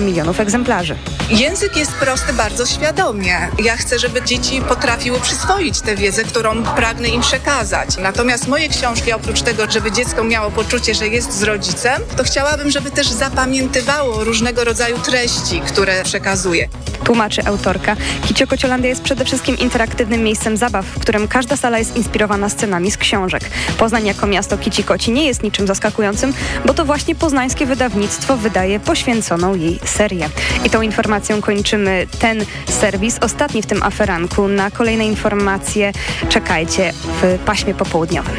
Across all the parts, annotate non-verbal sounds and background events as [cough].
milionów egzemplarzy. Język jest prosty bardzo świadomie. Ja chcę, żeby dzieci potrafiły przyswoić tę wiedzę, którą pragnę im przekazać. Natomiast moje książki, oprócz tego, żeby dziecko miało poczucie, że jest z rodzicem, to chciałabym, żeby też zapamiętywało różnego rodzaju treści, które przekazuje. Tłumaczy autorka. Kicio Kociolandia jest przede wszystkim interaktywnym miejscem zabaw, w którym każda sala jest inspirowana scenami z książek. Poznań jako miasto Kici Koci nie jest niczym zaskakującym, bo to właśnie poznańskie wydawnictwo wydaje poświęconą jej serię. I tą informacją kończymy ten serwis, ostatni w tym aferanku. Na kolejne informacje czekajcie w paśmie popołudniowym.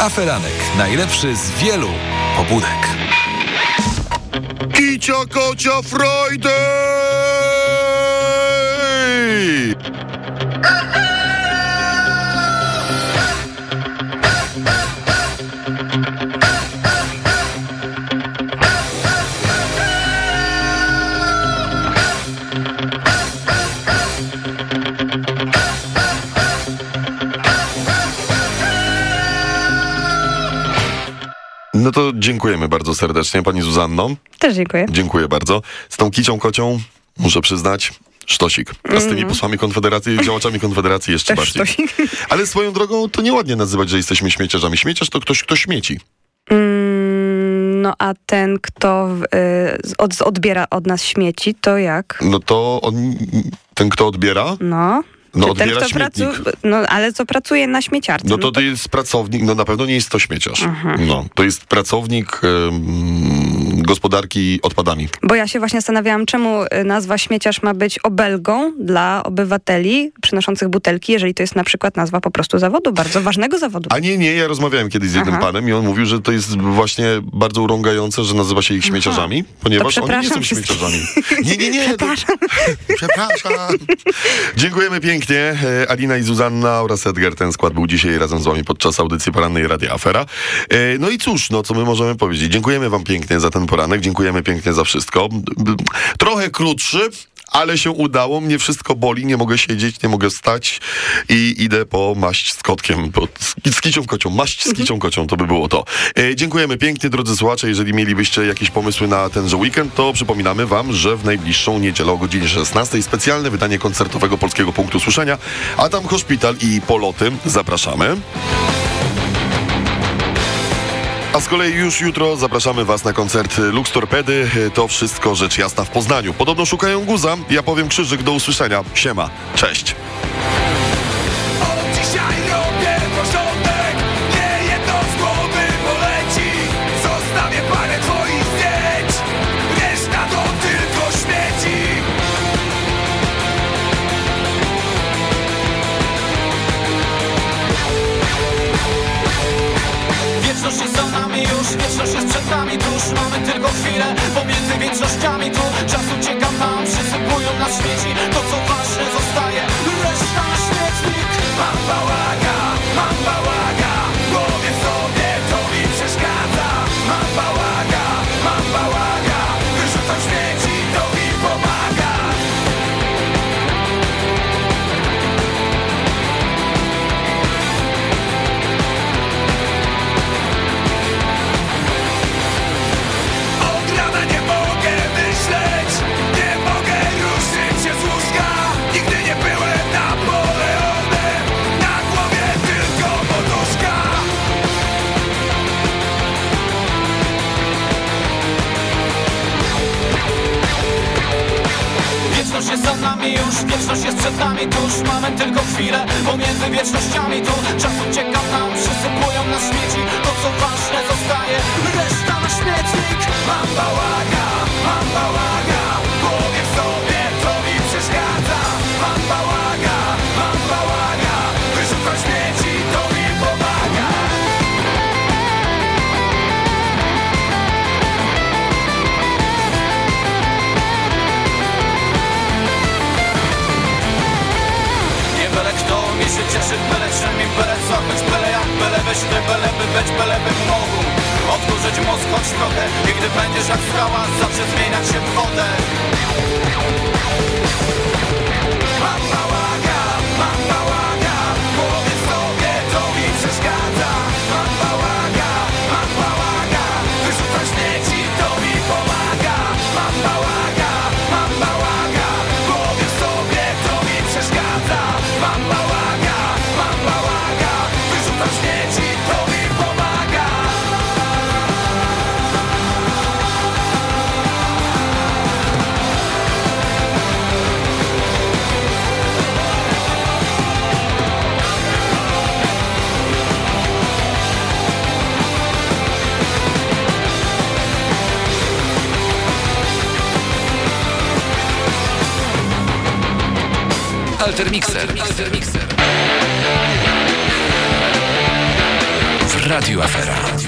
Aferanek. Najlepszy z wielu pobudek. Kicia kocia Friday! No to dziękujemy bardzo serdecznie pani Zuzanno. Też dziękuję. Dziękuję bardzo. Z tą kicią kocią muszę przyznać, sztosik. A z tymi posłami Konfederacji, działaczami Konfederacji jeszcze Mhm. Też bardziej. sztosik. [laughs] Ale swoją drogą to nieładnie nazywać, że jesteśmy śmieciarzami. Śmieciarz to ktoś, kto śmieci. Mm, no a ten, kto y, od, odbiera od nas śmieci, to jak? No to on, ten, kto odbiera, No. No, Czy ten, odbiera kto pracu- śmietnik. No ale co pracuje na śmieciarce? no to, to jest pracownik, no na pewno nie jest to śmieciarz. Mhm. No, to jest pracownik em, gospodarki odpadami. Bo ja się właśnie zastanawiałam, czemu y, nazwa śmieciarz ma być obelgą dla obywateli przynoszących butelki, jeżeli to jest na przykład nazwa po prostu zawodu, bardzo ważnego zawodu. A nie, nie, ja rozmawiałem kiedyś z jednym Aha. panem i on mówił, że to jest właśnie bardzo urągające, że nazywa się ich śmieciarzami, ponieważ To oni nie są śmieciarzami. [laughs] Nie, nie, nie. Przepraszam. [laughs] Przepraszam. Dziękujemy pięknie. E, Alina i Zuzanna oraz Edgar. Ten skład był dzisiaj razem z wami podczas audycji porannej Radia Afera. E, No i cóż, no co my możemy powiedzieć? Dziękujemy wam pięknie za ten poranek, dziękujemy pięknie za wszystko. Trochę krótszy, ale się udało. Mnie wszystko boli, nie mogę siedzieć, nie mogę stać i idę po maść z kotkiem, po, z, z kicią kocią. Maść z kicią kocią, to by było to. E, dziękujemy pięknie, drodzy słuchacze. Jeżeli mielibyście jakieś pomysły na tenże weekend, to przypominamy wam, że w najbliższą niedzielę o godzinie 16 specjalne wydanie koncertowego Polskiego Punktu Słyszenia, a tam hospital i poloty. Zapraszamy. A z kolei już jutro zapraszamy Was na koncert Lux Torpedy. To wszystko rzecz jasna w Poznaniu. Podobno szukają guza. Ja powiem krzyżyk do usłyszenia. Siema. Cześć. Chwilę. Pomiędzy wiecznościami tu Czas ucieka nam, przysypują nas śmieci To co Alter Mixer. W Radio Afera.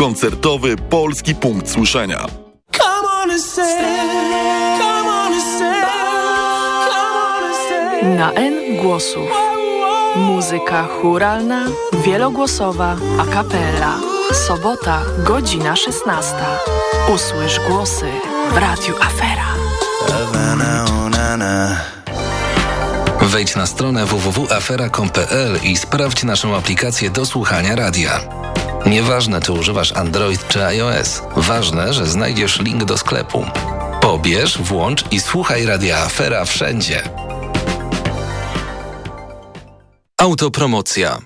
Koncertowy Polski Punkt Słyszenia. Na N głosów. Muzyka churalna, wielogłosowa, a capella. Sobota, godzina 16. Usłysz głosy w Radiu Afera. Wejdź na stronę www.afera.com.pl i sprawdź naszą aplikację do słuchania radia. Nieważne, czy używasz Android czy iOS, ważne, że znajdziesz link do sklepu. Pobierz, włącz i słuchaj radia Afera wszędzie. Autopromocja.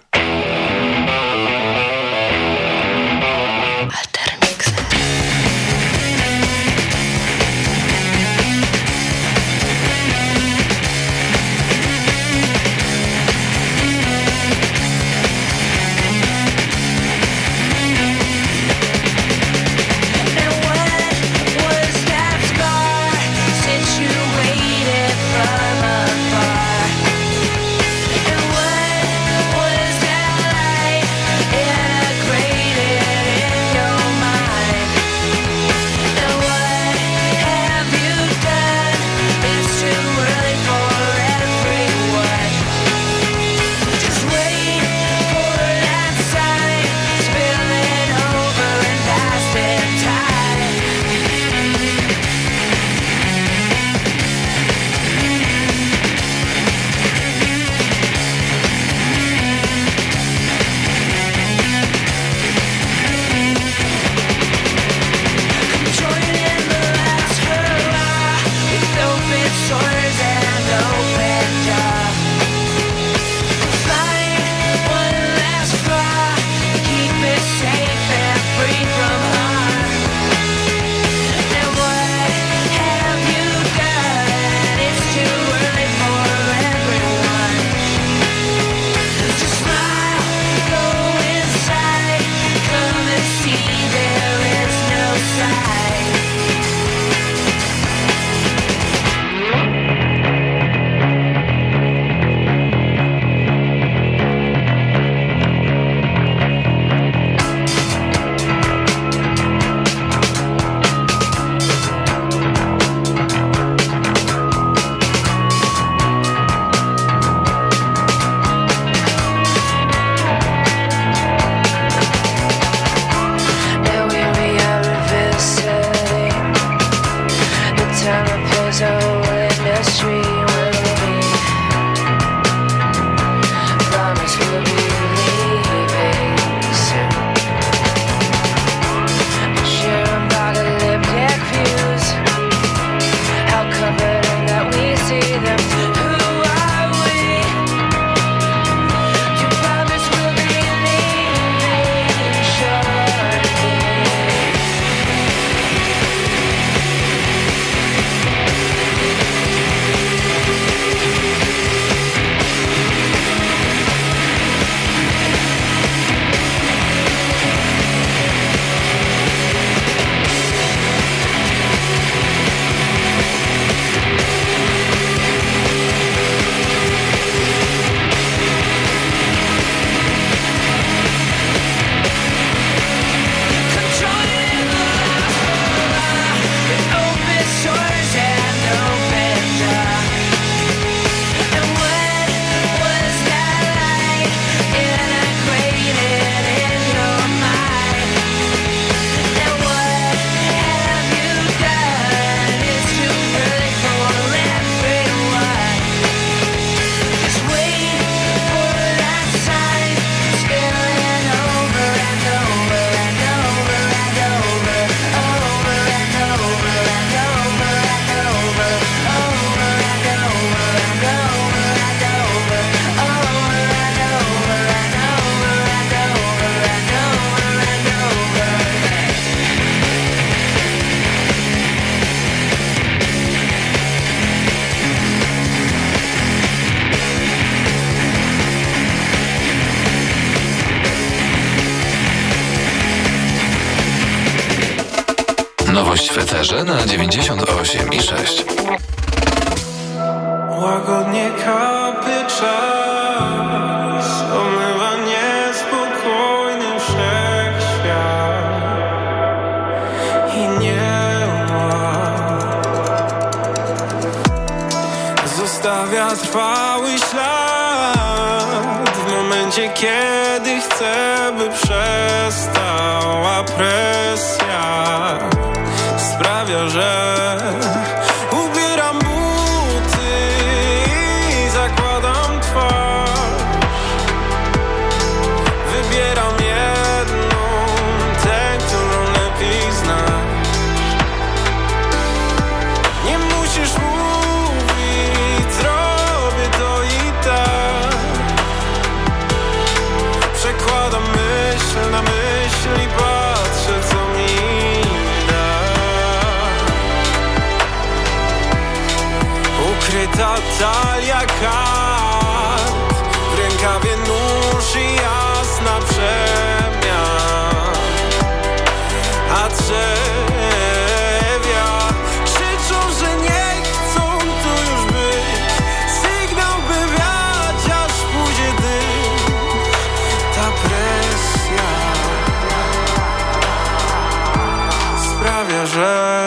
love.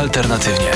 Alternatywnie.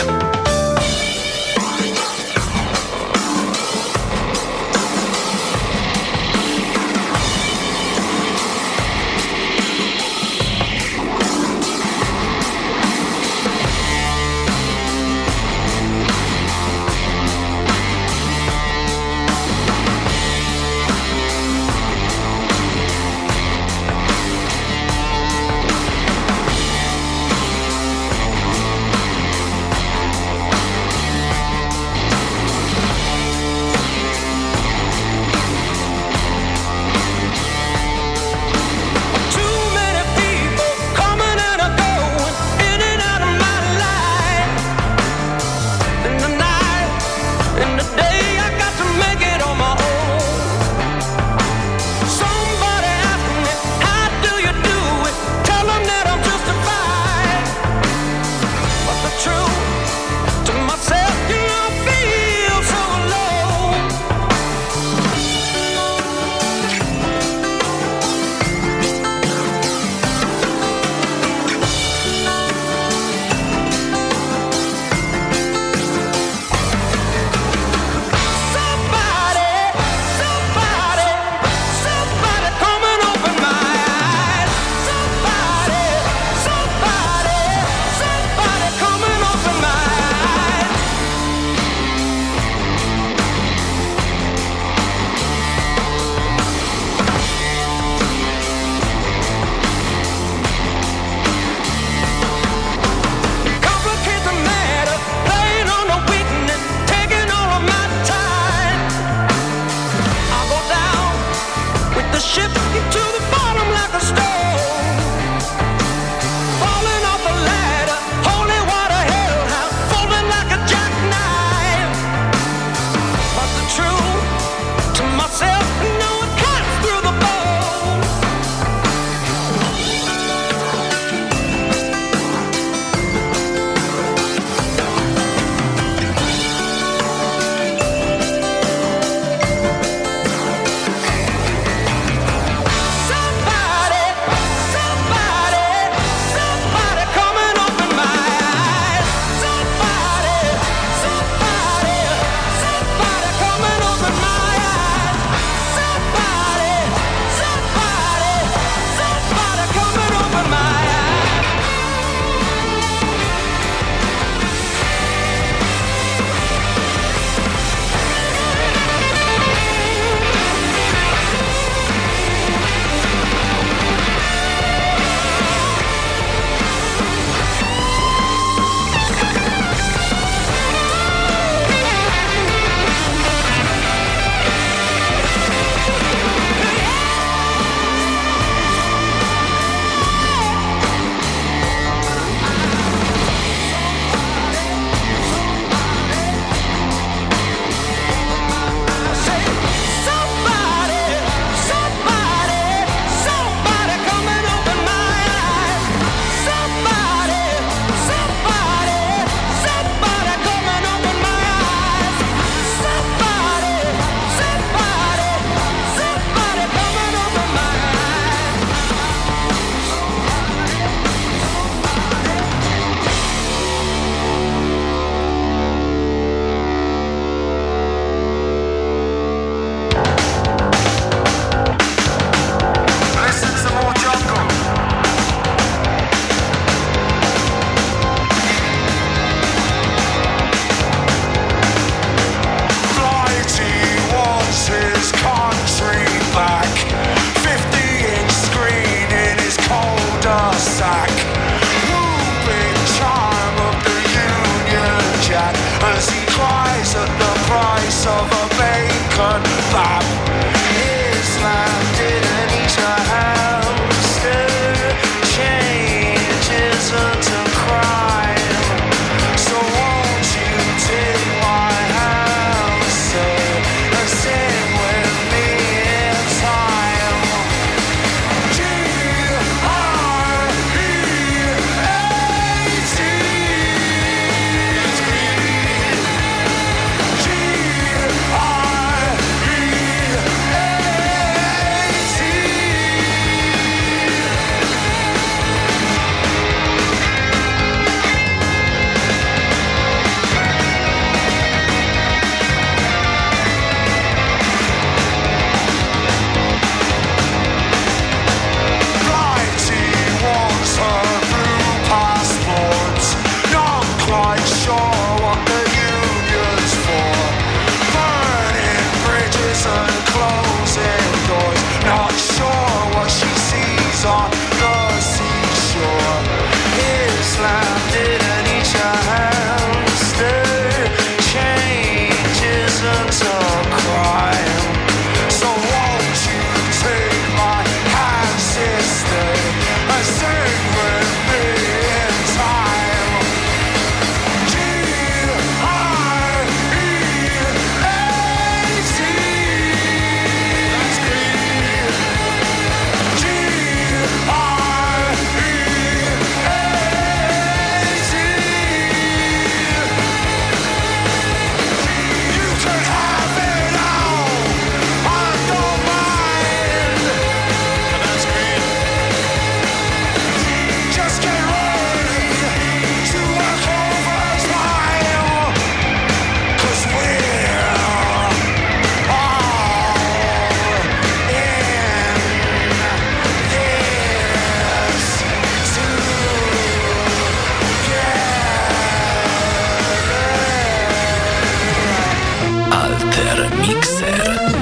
Миксер, миксер.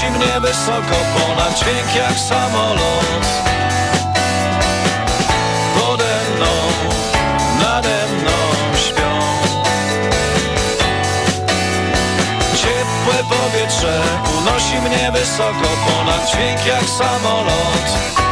unosi mnie wysoko ponad dźwięk jak samolot. Pode mną, nade mną śpią. Ciepłe powietrze unosi mnie wysoko ponad dźwięk jak samolot.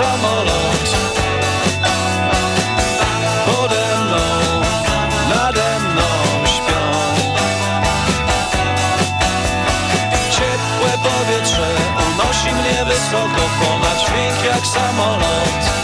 samolot. Pode mną, nade mną śpią. Ciepłe powietrze unosi mnie wysoko Ponad dźwięk jak samolot.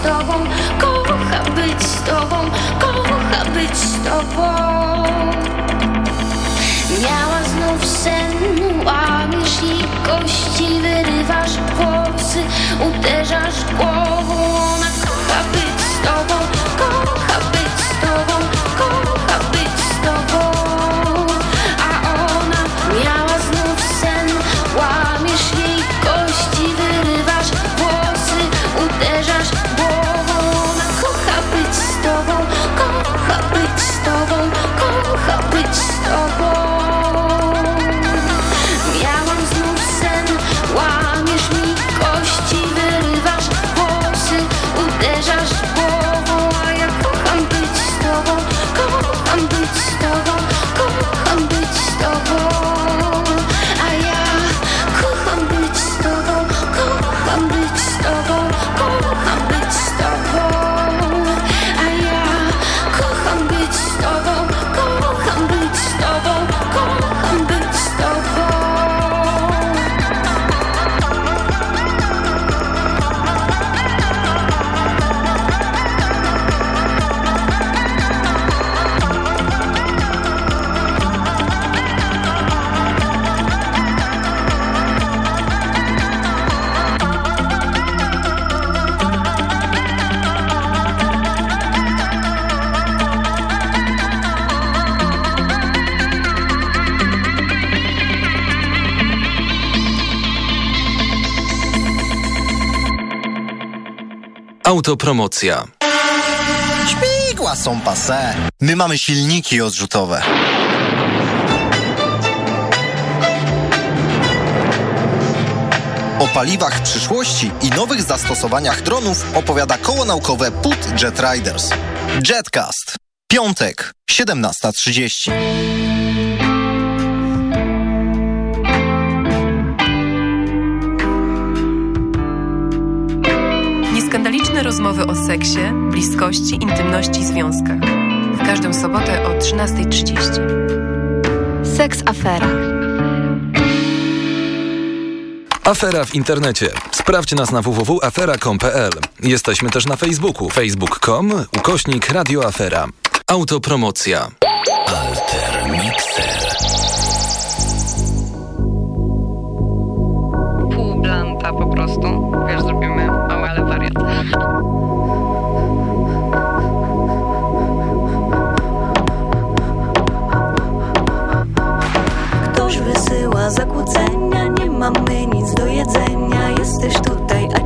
z tobą, kocha być z tobą, kocha być z tobą. Miała znów sen, łamiesz i kości, wyrywasz włosy, uderzasz głową. Autopromocja. Śmigła są pase. My mamy silniki odrzutowe. O paliwach przyszłości i nowych zastosowaniach dronów opowiada koło naukowe PUT Jet Riders. Jetcast. Piątek, 17.30. rozmowy o seksie, bliskości, intymności i związkach. W każdą sobotę o 13.30. Seks Afera. Afera w internecie. Sprawdź nas na www.afera.com.pl. Jesteśmy też na Facebooku facebook.com ukośnik radioafera. Autopromocja.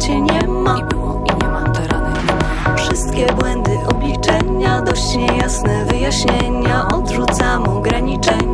cię nie ma. I było i nie ma, te rany. Wszystkie błędy obliczenia Dość niejasne wyjaśnienia. Odrzucam ograniczenia.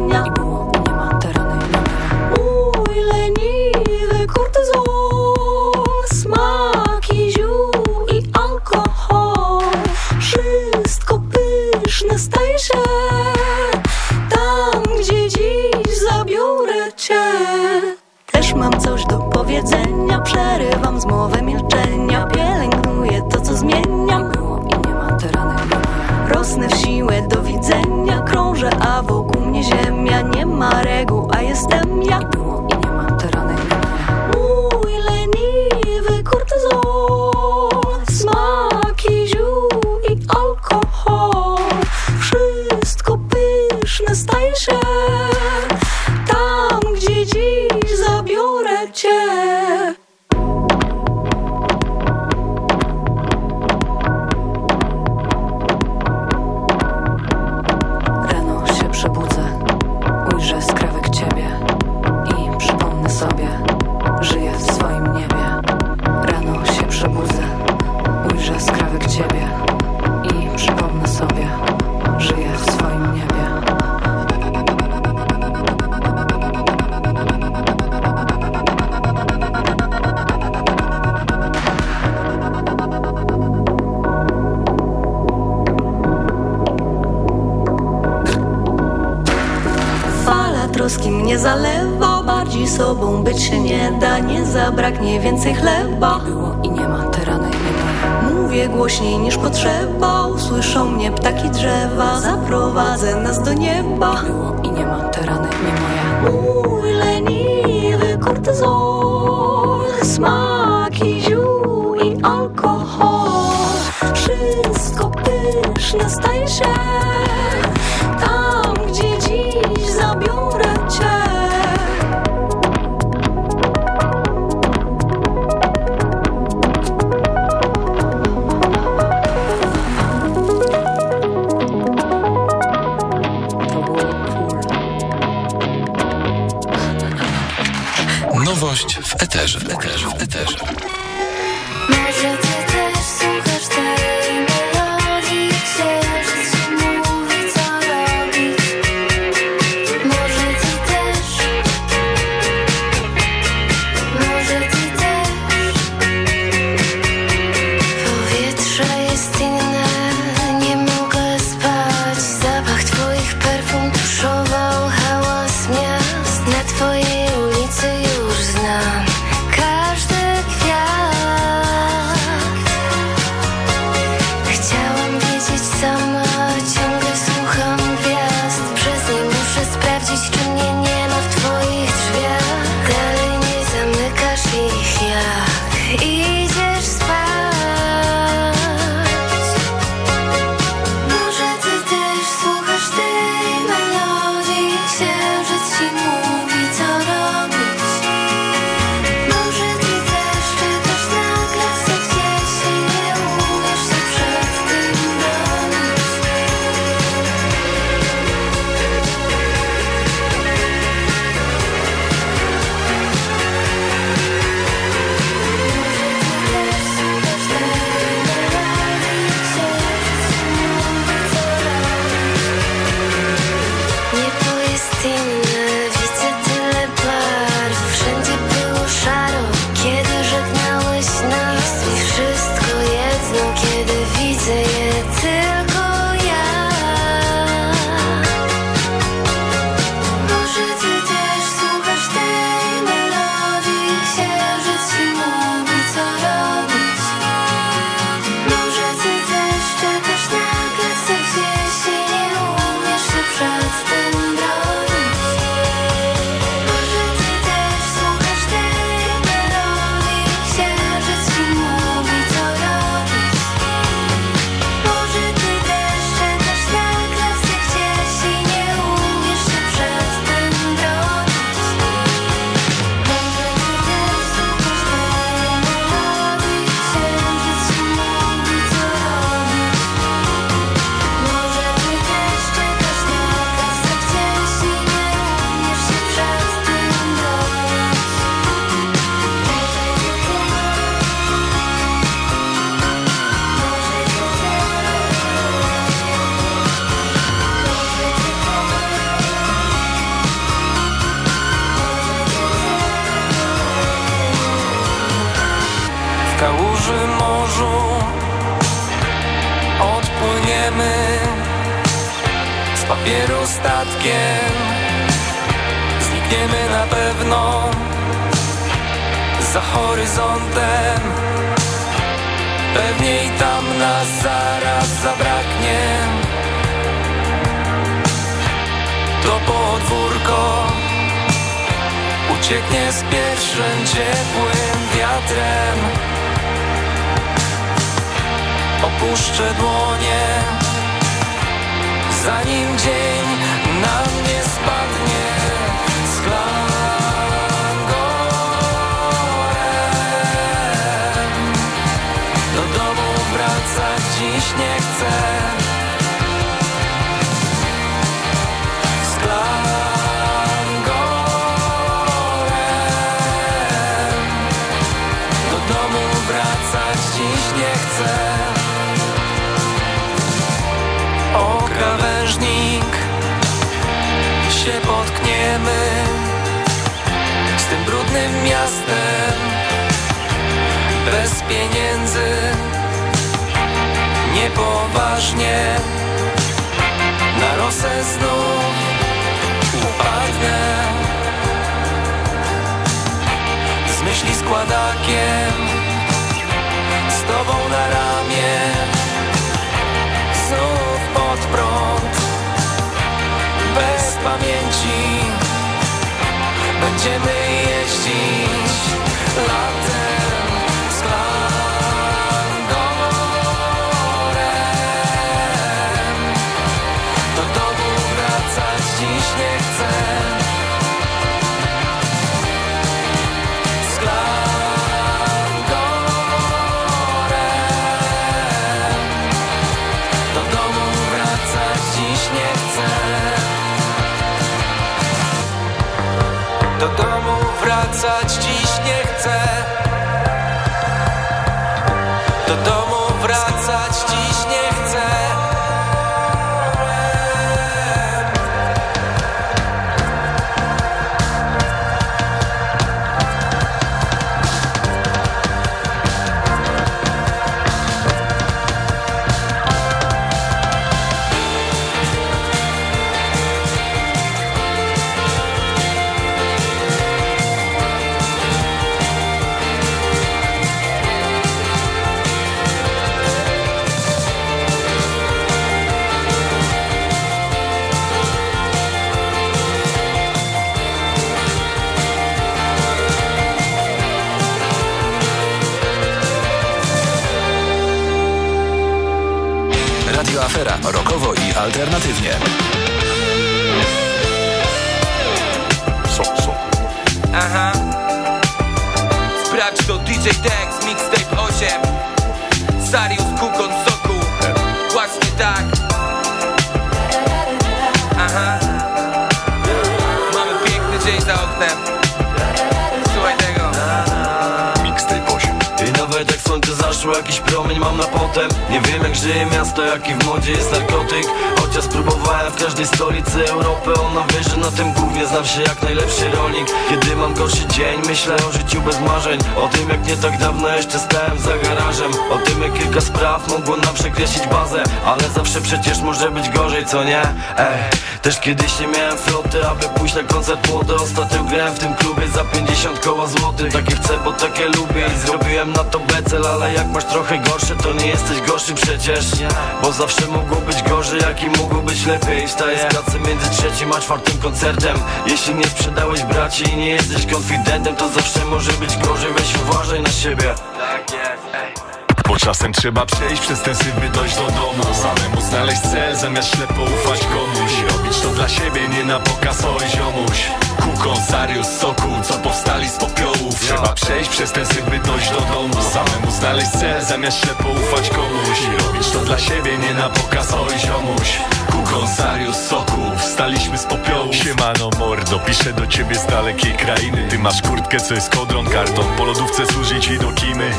karty smaki ziół i alkohol. Wszystko pyszne staje się. Z pierwszym ciepłym wiatrem Opuszczę dłonie Zanim dzień na się potkniemy Z tym brudnym miastem. Bez pieniędzy Niepoważnie. Na rosę znów upadnę. Z myśli składakiem Z tobą na ramię. Znów pod prąd. Bez pamięci. Będziemy jeździć Latem przecież może być gorzej, co nie? Ej, też kiedyś nie miałem floty, aby pójść na koncert młody. Ostatnio grałem w tym klubie za 50 koła złotych. Takie chcę, bo takie lubię i zrobiłem na to becel. Ale jak masz trochę gorsze, to nie jesteś gorszy przecież. Bo zawsze mogło być gorzej, jak i mogło być lepiej. Wstaję z pracy między trzecim a czwartym koncertem. Jeśli nie sprzedałeś braci i nie jesteś konfidentem To zawsze może być gorzej, weź uważaj na siebie. Tak jest, Bo czasem trzeba przejść przez ten syf, by dojść do domu. Samemu znaleźć cel, zamiast ślepo ufać komuś. Robić to dla siebie, nie na pokaz, oj ziomuś. Kukon, Sarius, Sokół, co powstali z popiołów. Trzeba przejść przez ten syf, by dojść do domu. Samemu znaleźć cel, zamiast ślepo ufać komuś. Robić to dla siebie, nie na pokaz, oj ziomuś. Kukon, Sarius, Sokół, wstaliśmy z popiołów. Siemano mordo, piszę do ciebie z dalekiej krainy. Ty masz kurtkę, co jest kodron, karton Po lodówce służy ci do kimy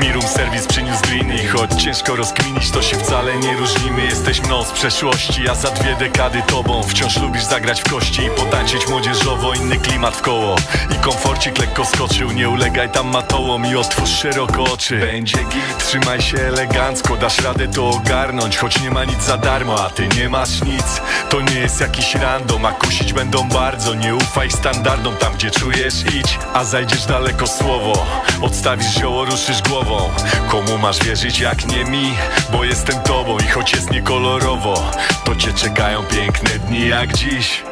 Mi room service przyniósł gliny choć ciężko rozkminić to się wcale nie różnimy. Jesteś mną z przeszłości, a za dwie dekady tobą Wciąż lubisz zagrać w kości i potańczyć młodzieżowo. Inny klimat w koło i komforcik lekko skoczył. Nie ulegaj tam matołom i otwórz szeroko oczy. Będzie git, trzymaj się elegancko Dasz radę to ogarnąć, choć nie ma nic za darmo A ty nie masz nic, to nie jest jakiś random A kusić będą bardzo, nie ufaj standardom Tam gdzie czujesz idź, a zajdziesz daleko słowo. Odstawisz zioło, ruszysz głową Komu masz wierzyć jak nie mi? Bo jestem tobą i choć jest niekolorowo To cię czekają piękne dni jak dziś.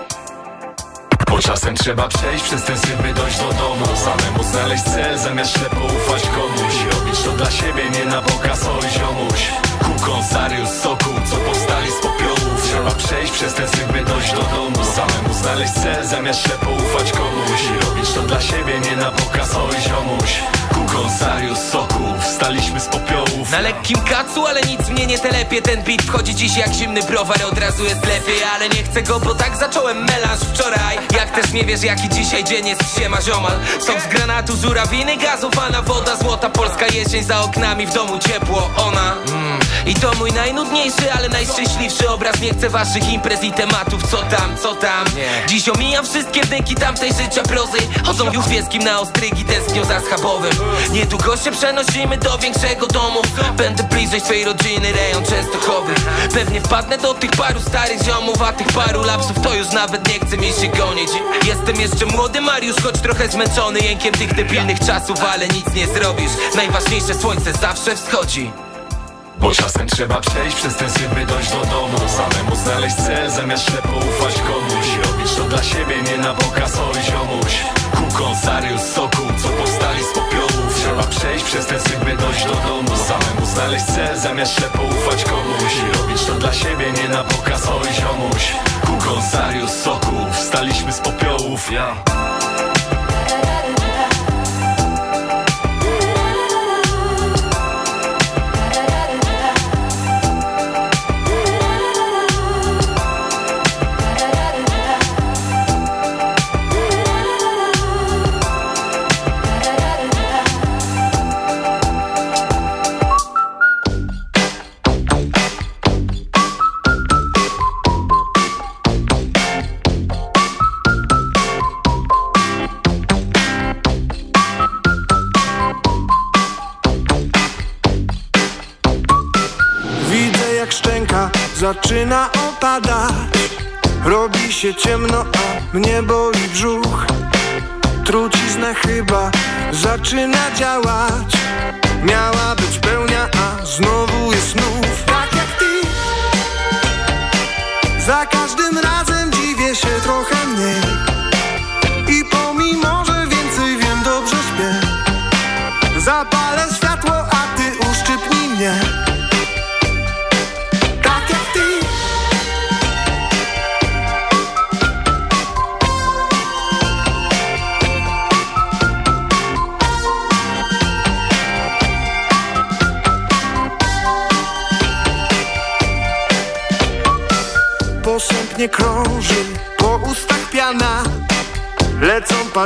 Bo czasem trzeba przejść przez ten syf, by dojść do domu. Samemu znaleźć cel, zamiast ślepo ufać komuś. Robić to dla siebie, nie na pokaz, oj ziomuś. Kukon, Sarius, Sokół, co powstali z popiołów. Trzeba przejść przez ten syf, by dojść do domu. Samemu znaleźć cel, zamiast ślepo ufać komuś. Robić to dla siebie, nie na pokaz, oj ziomuś Kukon, Sarius, Sokół, wstaliśmy z popiołów. Na lekkim kacu, ale nic mnie nie telepie. Ten beat wchodzi dziś jak zimny browar Od razu jest lepiej, ale nie chcę go, bo tak zacząłem melanż wczoraj. Jak też nie wiesz jaki dzisiaj dzień jest siema ziomal. Sok z granatu, żurawiny, gazowana woda Złota polska jesień za oknami, w domu ciepło Ona. Mm. I to mój najnudniejszy, ale najszczęśliwszy obraz. Nie chcę waszych imprez i tematów Co tam, co tam. Dziś omijam wszystkie wdyki tamtej życia prozy Chodzą już wieskim na ostrygi, tęsknią za schabowym Niedługo się przenosimy do większego domu. Będę bliżej swej rodziny, rejon Częstochowy. Pewnie wpadnę do tych paru starych ziomów A tych paru lapsów to już nawet nie chce mi się gonić. Jestem jeszcze młody Mariusz, choć trochę zmęczony. Jękiem tych debilnych czasów, ale nic nie zrobisz. Najważniejsze słońce zawsze wschodzi. Bo czasem trzeba przejść przez ten syf, by dojść do domu. Samemu znaleźć cel, zamiast ślepo ufać komuś. Robić to dla siebie, nie na pokaz, oj ziomuś. Kukon, Sarius, Sokół, co Trzeba przejść przez ten by dojść do domu. Samemu znaleźć cel, zamiast ślepo ufać komuś. Robić to dla siebie, nie na pokaz, oj ziomuś Kukon, Sarius, Sokół, wstaliśmy z popiołów ja. Widzę zaczyna opadać. Robi się ciemno, a mnie boli brzuch. Trucizna chyba zaczyna działać. Miała być pełnia, a znowu jest znów Tak jak ty. Za każdym razem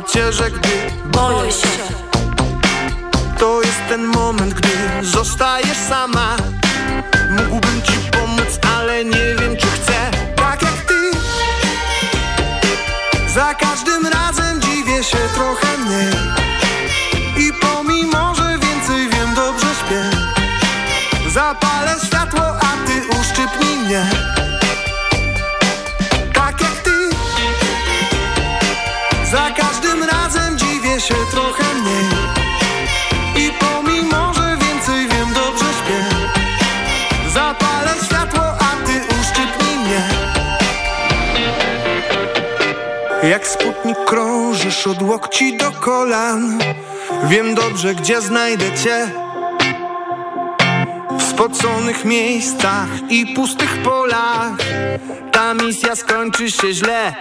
Lecą gdzie znajdę cię? W spoconych miejscach i pustych polach. Ta misja skończy się źle